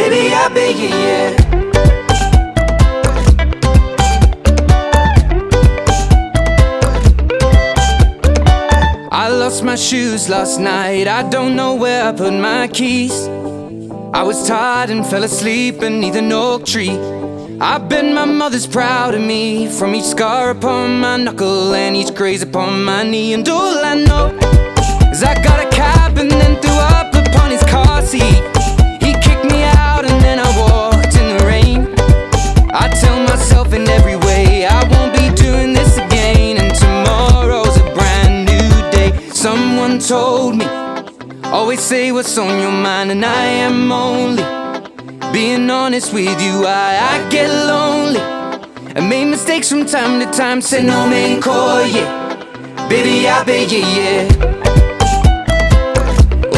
I bet, yeah, yeah. I lost my shoes last night. I don't know where I put my keys. I was tired and fell asleep beneath an oak tree. I bet my mother's proud of me from each scar upon my knuckle and each graze upon my knee. And all I know is I got a cab and then Someone told me, always say what's on your mind, and I am only being honest with you. I, I get lonely. I made mistakes from time to time, said no man call, yeah. Baby, I bet, yeah, yeah.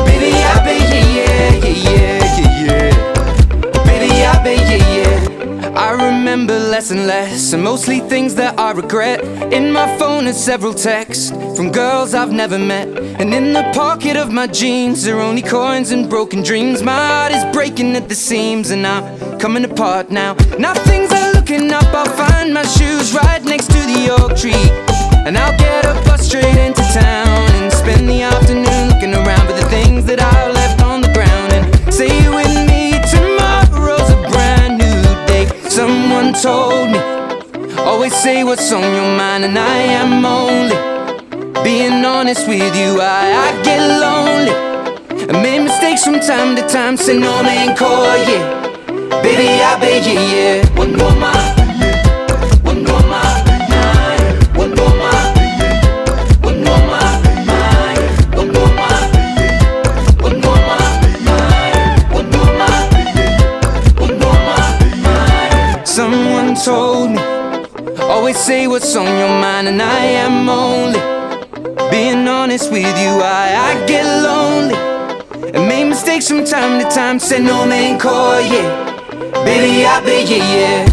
Baby, I bet, yeah, yeah, yeah, yeah, yeah. Baby, I bet, yeah, yeah. I remember less and less, and mostly things that I regret. In my phone are several texts from girls I've never met. And in the pocket of my jeans are only coins and broken dreams. My heart is breaking at the seams, and I'm coming apart now. Now things are looking up, I'll find my shoes right next to the oak tree. And I'll get a bus straight into town and spend the afternoon looking around for the things that I left on the ground. And say with me, tomorrow's a brand new day. Someone told me, always say what's on your mind, and I am only being honest with you. I, I get lonely. I made mistakes from time to time, say no man call, yeah. Baby, I bet, yeah, yeah. One more my. Someone told me, always say what's on your mind, and I am only being honest with you. I, I get lonely. And made mistakes from time to time, said no man call, yeah. Baby, I bet, yeah, yeah,